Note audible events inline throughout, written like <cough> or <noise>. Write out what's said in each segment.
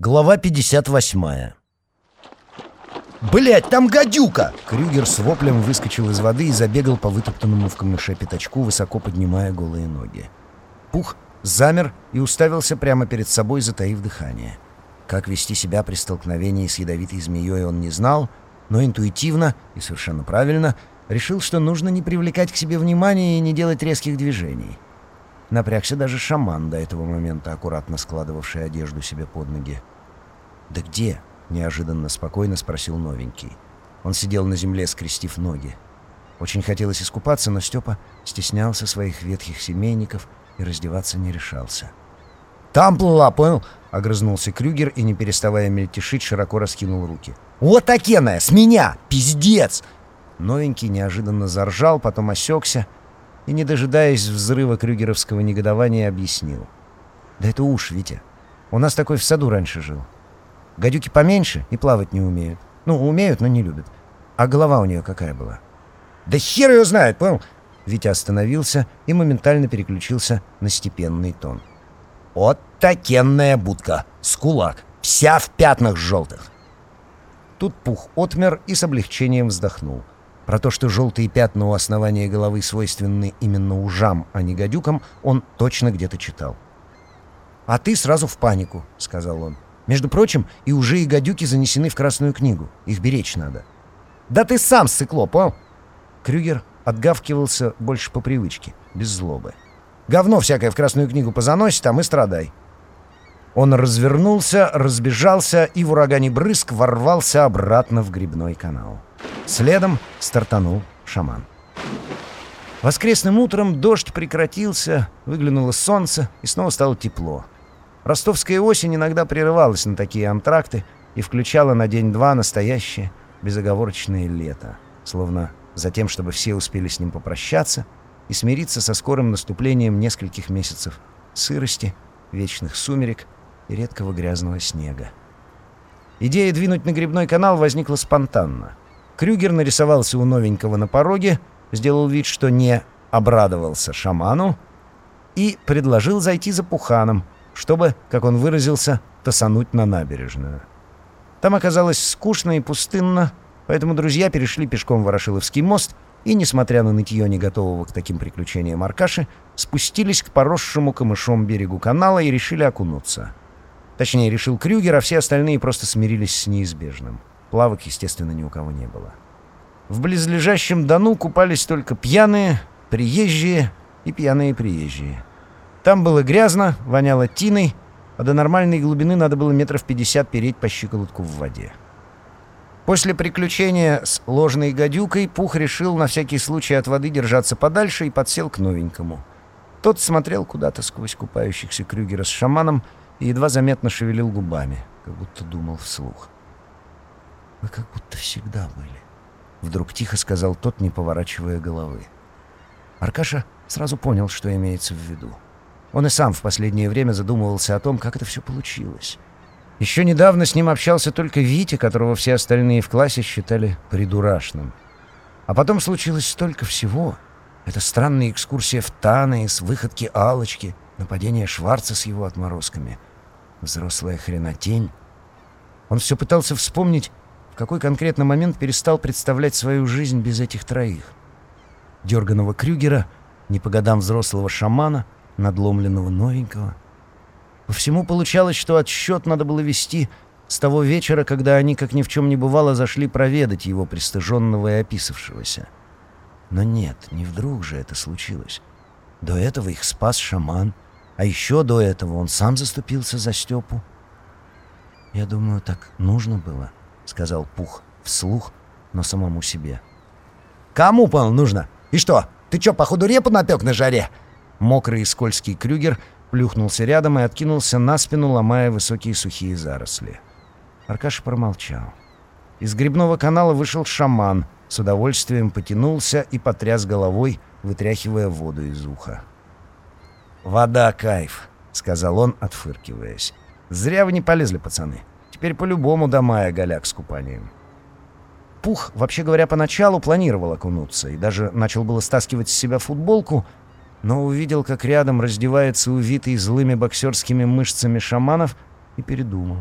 Глава 58 «Блядь, там гадюка!» Крюгер с воплем выскочил из воды и забегал по вытоптанному в камыше пятачку, высоко поднимая голые ноги. Пух замер и уставился прямо перед собой, затаив дыхание. Как вести себя при столкновении с ядовитой змеей он не знал, но интуитивно и совершенно правильно решил, что нужно не привлекать к себе внимания и не делать резких движений. Напрягся даже шаман, до этого момента аккуратно складывавший одежду себе под ноги. «Да где?» — неожиданно спокойно спросил новенький. Он сидел на земле, скрестив ноги. Очень хотелось искупаться, но Степа стеснялся своих ветхих семейников и раздеваться не решался. «Там плыла, понял?» — огрызнулся Крюгер и, не переставая мельтешить, широко раскинул руки. «Вот такеная! С меня! Пиздец!» Новенький неожиданно заржал, потом осекся — и, не дожидаясь взрыва крюгеровского негодования, объяснил. «Да это уж, Витя. У нас такой в саду раньше жил. Гадюки поменьше и плавать не умеют. Ну, умеют, но не любят. А голова у нее какая была?» «Да хер ее знает, понял?» Витя остановился и моментально переключился на степенный тон. «Вот такенная будка, скулак, вся в пятнах желтых!» Тут Пух отмер и с облегчением вздохнул — про то, что желтые пятна у основания головы свойственны именно ужам, а не гадюкам, он точно где-то читал. «А ты сразу в панику», — сказал он. «Между прочим, и ужи, и гадюки занесены в Красную книгу. Их беречь надо». «Да ты сам сыкло, понял?» Крюгер отгавкивался больше по привычке, без злобы. «Говно всякое в Красную книгу позаносит, а мы страдай». Он развернулся, разбежался и в урагане брызг ворвался обратно в грибной канал. Следом стартанул шаман. Воскресным утром дождь прекратился, выглянуло солнце и снова стало тепло. Ростовская осень иногда прерывалась на такие антракты и включала на день-два настоящее безоговорочное лето, словно за тем, чтобы все успели с ним попрощаться и смириться со скорым наступлением нескольких месяцев сырости, вечных сумерек и редкого грязного снега. Идея двинуть на грибной канал возникла спонтанно — Крюгер нарисовался у новенького на пороге, сделал вид, что не обрадовался шаману и предложил зайти за Пуханом, чтобы, как он выразился, тасануть на набережную. Там оказалось скучно и пустынно, поэтому друзья перешли пешком Ворошиловский мост и, несмотря на нытье не готового к таким приключениям Аркаши, спустились к поросшему камышом берегу канала и решили окунуться. Точнее, решил Крюгер, а все остальные просто смирились с неизбежным. Плавок, естественно, ни у кого не было. В близлежащем Дону купались только пьяные, приезжие и пьяные приезжие. Там было грязно, воняло тиной, а до нормальной глубины надо было метров пятьдесят переть по щиколотку в воде. После приключения с ложной гадюкой Пух решил на всякий случай от воды держаться подальше и подсел к новенькому. Тот смотрел куда-то сквозь купающихся Крюгера с шаманом и едва заметно шевелил губами, как будто думал вслух. «Вы как будто всегда были», — вдруг тихо сказал тот, не поворачивая головы. Аркаша сразу понял, что имеется в виду. Он и сам в последнее время задумывался о том, как это все получилось. Еще недавно с ним общался только Витя, которого все остальные в классе считали придурашным. А потом случилось столько всего. Это странная экскурсия в Танес, выходки Алочки, нападение Шварца с его отморозками, взрослая хренотень. Он все пытался вспомнить, какой конкретно момент перестал представлять свою жизнь без этих троих. Дерганого Крюгера, не по годам взрослого шамана, надломленного новенького. По всему получалось, что отсчет надо было вести с того вечера, когда они, как ни в чем не бывало, зашли проведать его пристыженного и описавшегося. Но нет, не вдруг же это случилось. До этого их спас шаман, а еще до этого он сам заступился за Степу. Я думаю, так нужно было сказал Пух вслух, но самому себе. «Кому, пол, нужно? И что, ты чё, походу репу напек на жаре?» Мокрый и скользкий Крюгер плюхнулся рядом и откинулся на спину, ломая высокие сухие заросли. Аркаша промолчал. Из грибного канала вышел шаман, с удовольствием потянулся и потряс головой, вытряхивая воду из уха. «Вода — кайф», — сказал он, отфыркиваясь. «Зря вы не полезли, пацаны. Теперь по-любому до мая голяк с купанием. Пух, вообще говоря, поначалу планировал окунуться и даже начал было стаскивать с себя футболку, но увидел, как рядом раздевается увитый злыми боксерскими мышцами шаманов и передумал.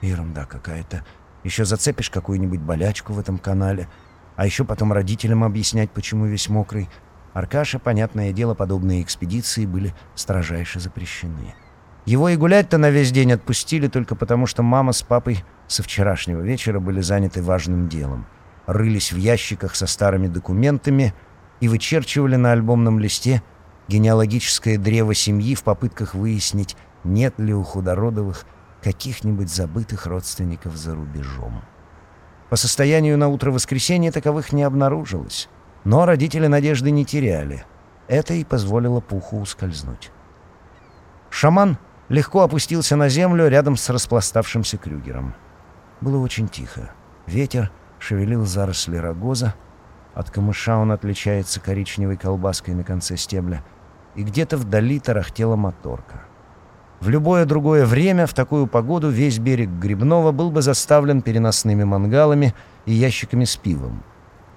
Ерунда какая-то. Еще зацепишь какую-нибудь болячку в этом канале, а еще потом родителям объяснять, почему весь мокрый. Аркаша, понятное дело, подобные экспедиции были строжайше запрещены. Его и гулять-то на весь день отпустили только потому, что мама с папой со вчерашнего вечера были заняты важным делом. Рылись в ящиках со старыми документами и вычерчивали на альбомном листе генеалогическое древо семьи в попытках выяснить, нет ли у Худородовых каких-нибудь забытых родственников за рубежом. По состоянию на утро воскресенья таковых не обнаружилось, но родители надежды не теряли. Это и позволило Пуху ускользнуть. Шаман легко опустился на землю рядом с распластавшимся Крюгером. Было очень тихо. Ветер шевелил заросли рогоза, от камыша он отличается коричневой колбаской на конце стебля, и где-то вдали тарахтела моторка. В любое другое время, в такую погоду, весь берег Грибного был бы заставлен переносными мангалами и ящиками с пивом.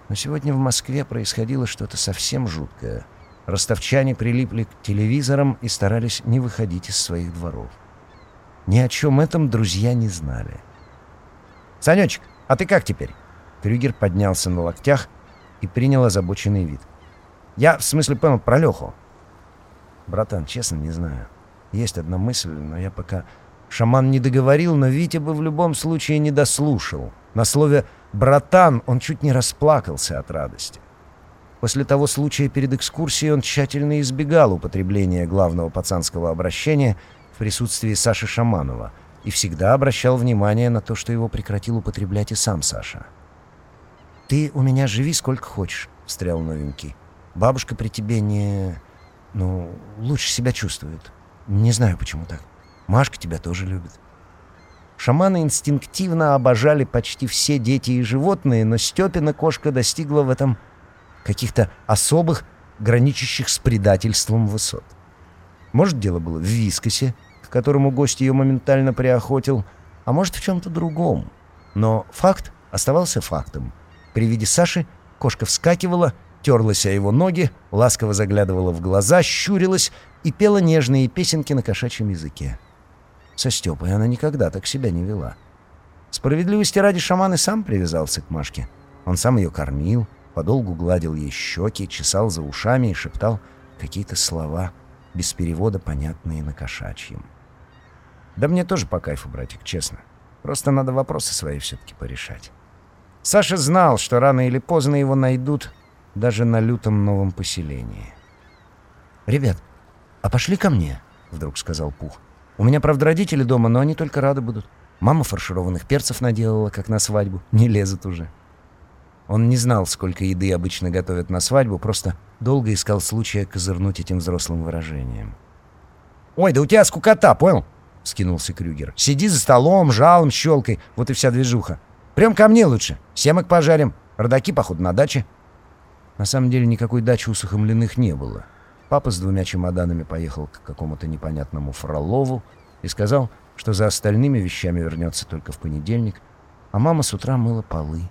Но сегодня в Москве происходило что-то совсем жуткое. Ростовчане прилипли к телевизорам и старались не выходить из своих дворов. Ни о чем этом друзья не знали. «Санечек, а ты как теперь?» Крюгер поднялся на локтях и принял озабоченный вид. «Я, в смысле, понял, про Леху». «Братан, честно, не знаю. Есть одна мысль, но я пока...» Шаман не договорил, но Витя бы в любом случае не дослушал. На слове «братан» он чуть не расплакался от радости. После того случая перед экскурсией он тщательно избегал употребления главного пацанского обращения в присутствии Саши Шаманова и всегда обращал внимание на то, что его прекратил употреблять и сам Саша. «Ты у меня живи сколько хочешь», — встрял новенький. «Бабушка при тебе не... ну, лучше себя чувствует. Не знаю, почему так. Машка тебя тоже любит». Шаманы инстинктивно обожали почти все дети и животные, но Степина кошка достигла в этом каких-то особых, граничащих с предательством высот. Может, дело было в вискосе, к которому гость ее моментально приохотил, а может, в чем-то другом. Но факт оставался фактом. При виде Саши кошка вскакивала, терлась о его ноги, ласково заглядывала в глаза, щурилась и пела нежные песенки на кошачьем языке. Со Степой она никогда так себя не вела. Справедливости ради шаман и сам привязался к Машке. Он сам ее кормил, подолгу гладил ей щеки, чесал за ушами и шептал какие-то слова, без перевода понятные на кошачьем. Да мне тоже по кайфу, братик, честно. Просто надо вопросы свои все-таки порешать. Саша знал, что рано или поздно его найдут даже на лютом новом поселении. «Ребят, а пошли ко мне», — вдруг сказал Пух. «У меня, правда, родители дома, но они только рады будут. Мама фаршированных перцев наделала, как на свадьбу. Не лезут уже». Он не знал, сколько еды обычно готовят на свадьбу, просто долго искал случая козырнуть этим взрослым выражением. «Ой, да у тебя скукота, понял?» — скинулся Крюгер. «Сиди за столом, жалом, щелкой, вот и вся движуха. Прям ко мне лучше. Семок пожарим. Родаки, походу, на даче». На самом деле никакой дачи у Сухомлиных не было. Папа с двумя чемоданами поехал к какому-то непонятному Фролову и сказал, что за остальными вещами вернется только в понедельник, а мама с утра мыла полы,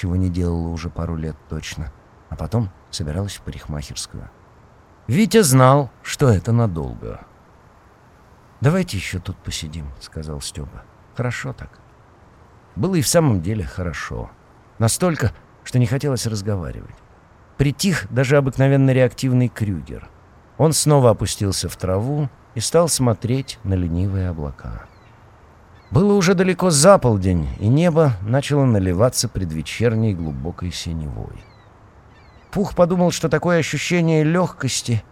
чего не делала уже пару лет точно, а потом собиралась в парикмахерскую. Витя знал, что это надолго. «Давайте еще тут посидим», — сказал Степа. «Хорошо так». Было и в самом деле хорошо. Настолько, что не хотелось разговаривать. Притих даже обыкновенно реактивный Крюгер. Он снова опустился в траву и стал смотреть на ленивые облака. Было уже далеко за полдень, и небо начало наливаться предвечерней глубокой синевой. Пух подумал, что такое ощущение легкости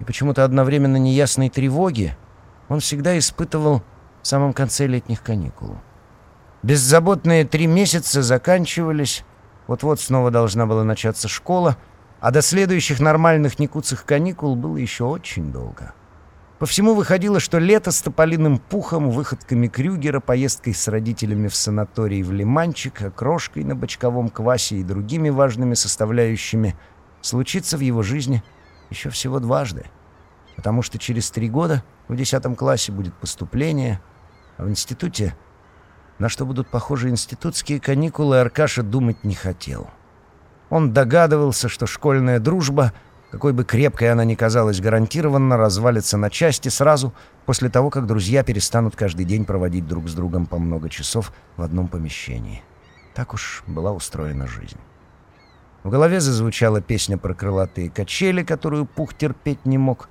и почему-то одновременно неясной тревоги он всегда испытывал в самом конце летних каникул. Беззаботные три месяца заканчивались, вот-вот снова должна была начаться школа, а до следующих нормальных никуцых каникул было еще очень долго. По всему выходило, что лето с тополиным пухом, выходками Крюгера, поездкой с родителями в санаторий в Лиманчик, окрошкой на бочковом квасе и другими важными составляющими случится в его жизни еще всего дважды. Потому что через три года в десятом классе будет поступление, а в институте на что будут похожи институтские каникулы, Аркаша думать не хотел. Он догадывался, что школьная дружба какой бы крепкой она ни казалась, гарантированно развалится на части сразу после того, как друзья перестанут каждый день проводить друг с другом по много часов в одном помещении. Так уж была устроена жизнь. В голове зазвучала песня про крылатые качели, которую Пух терпеть не мог.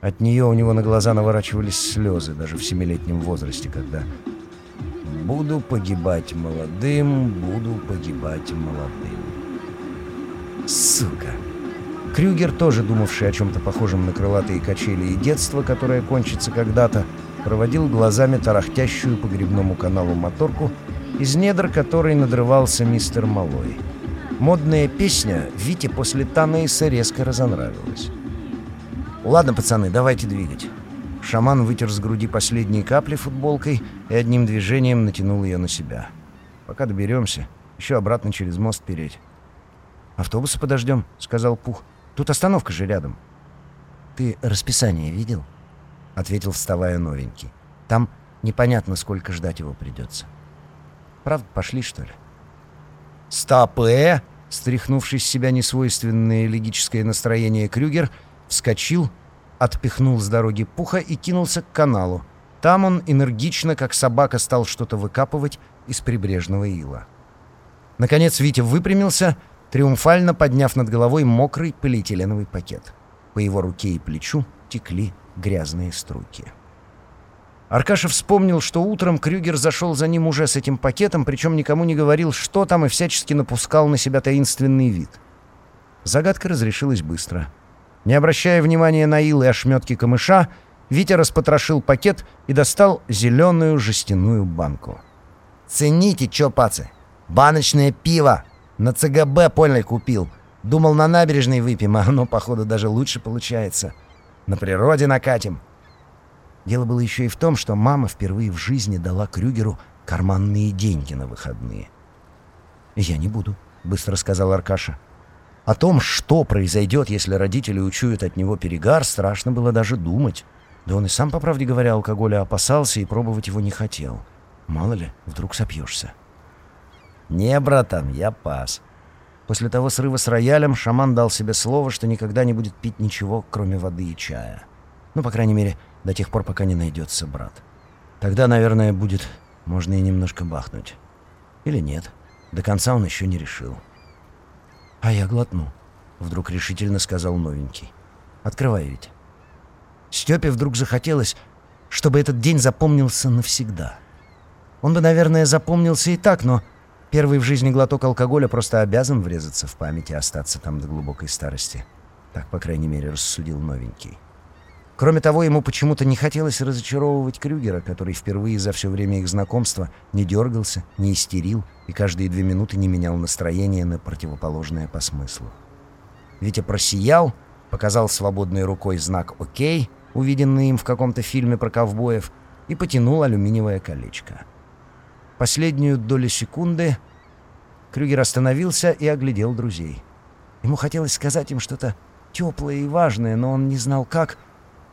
От нее у него на глаза наворачивались слезы, даже в семилетнем возрасте, когда «Буду погибать молодым, буду погибать молодым». Сука! Крюгер, тоже думавший о чем-то похожем на крылатые качели и детство, которое кончится когда-то, проводил глазами тарахтящую по грибному каналу моторку, из недр которой надрывался мистер Малой. Модная песня Вите после Танейса резко разонравилась. «Ладно, пацаны, давайте двигать». Шаман вытер с груди последние капли футболкой и одним движением натянул ее на себя. «Пока доберемся, еще обратно через мост переть». «Автобусы подождем», — сказал Пух. Тут остановка же рядом». «Ты расписание видел?» — ответил, вставая новенький. «Там непонятно, сколько ждать его придется». «Правда, пошли, что ли?» «Стоп-э!» — стряхнувший с себя несвойственное логическое настроение Крюгер, вскочил, отпихнул с дороги пуха и кинулся к каналу. Там он энергично, как собака, стал что-то выкапывать из прибрежного ила. Наконец Витя выпрямился — триумфально подняв над головой мокрый полиэтиленовый пакет. По его руке и плечу текли грязные струйки. Аркаша вспомнил, что утром Крюгер зашел за ним уже с этим пакетом, причем никому не говорил, что там, и всячески напускал на себя таинственный вид. Загадка разрешилась быстро. Не обращая внимания на ил и ошметки камыша, Витя распотрошил пакет и достал зеленую жестяную банку. «Цените, чё, пацы! Баночное пиво!» На ЦГБ польный купил. Думал, на набережной выпьем, <laughs> а оно, походу, даже лучше получается. На природе накатим. Дело было еще и в том, что мама впервые в жизни дала Крюгеру карманные деньги на выходные. «Я не буду», — быстро сказал Аркаша. О том, что произойдет, если родители учуют от него перегар, страшно было даже думать. Да он и сам, по правде говоря, алкоголя опасался и пробовать его не хотел. Мало ли, вдруг сопьешься. «Не, братан, я пас». После того срыва с роялем шаман дал себе слово, что никогда не будет пить ничего, кроме воды и чая. Ну, по крайней мере, до тех пор, пока не найдется брат. Тогда, наверное, будет можно и немножко бахнуть. Или нет. До конца он еще не решил. «А я глотну», — вдруг решительно сказал новенький. «Открывай ведь». Степе вдруг захотелось, чтобы этот день запомнился навсегда. Он бы, наверное, запомнился и так, но Первый в жизни глоток алкоголя просто обязан врезаться в память и остаться там до глубокой старости. Так, по крайней мере, рассудил новенький. Кроме того, ему почему-то не хотелось разочаровывать Крюгера, который впервые за все время их знакомства не дергался, не истерил и каждые две минуты не менял настроение на противоположное по смыслу. Витя просиял, показал свободной рукой знак «Окей», увиденный им в каком-то фильме про ковбоев, и потянул алюминиевое колечко. Последнюю долю секунды Крюгер остановился и оглядел друзей. Ему хотелось сказать им что-то теплое и важное, но он не знал как,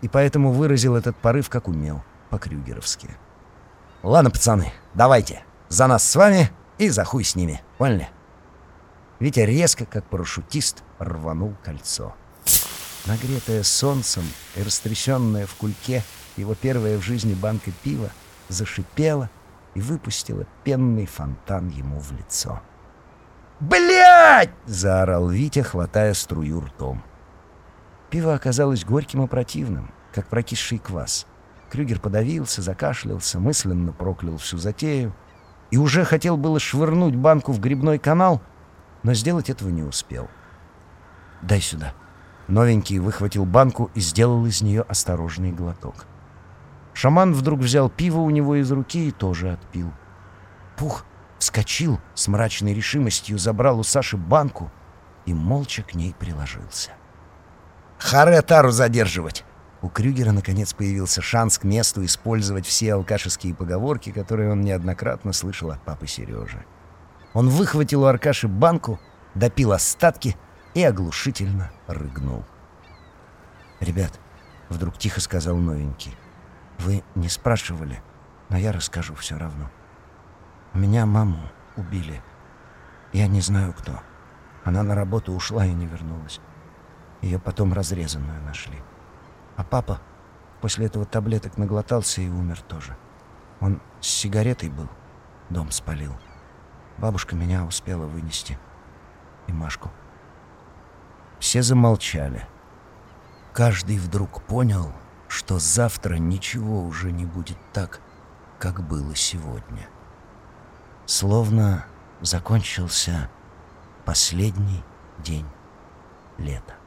и поэтому выразил этот порыв, как умел, по-крюгеровски. «Ладно, пацаны, давайте. За нас с вами и за хуй с ними. Поняли?» Витя резко, как парашютист, рванул кольцо. Нагретое солнцем и растрясенное в кульке его первая в жизни банка пива зашипела — и выпустила пенный фонтан ему в лицо. «Блядь!» — заорал Витя, хватая струю ртом. Пиво оказалось горьким и противным, как прокисший квас. Крюгер подавился, закашлялся, мысленно проклял всю затею и уже хотел было швырнуть банку в грибной канал, но сделать этого не успел. «Дай сюда». Новенький выхватил банку и сделал из нее осторожный глоток. Шаман вдруг взял пиво у него из руки и тоже отпил. Пух вскочил с мрачной решимостью, забрал у Саши банку и молча к ней приложился. «Харе тару задерживать!» У Крюгера наконец появился шанс к месту использовать все алкашеские поговорки, которые он неоднократно слышал от папы Сережи. Он выхватил у Аркаши банку, допил остатки и оглушительно рыгнул. «Ребят», — вдруг тихо сказал новенький, — вы не спрашивали, но я расскажу все равно. Меня маму убили. Я не знаю кто. Она на работу ушла и не вернулась. Ее потом разрезанную нашли. А папа после этого таблеток наглотался и умер тоже. Он с сигаретой был, дом спалил. Бабушка меня успела вынести. И Машку. Все замолчали. Каждый вдруг понял, что завтра ничего уже не будет так, как было сегодня. Словно закончился последний день лета.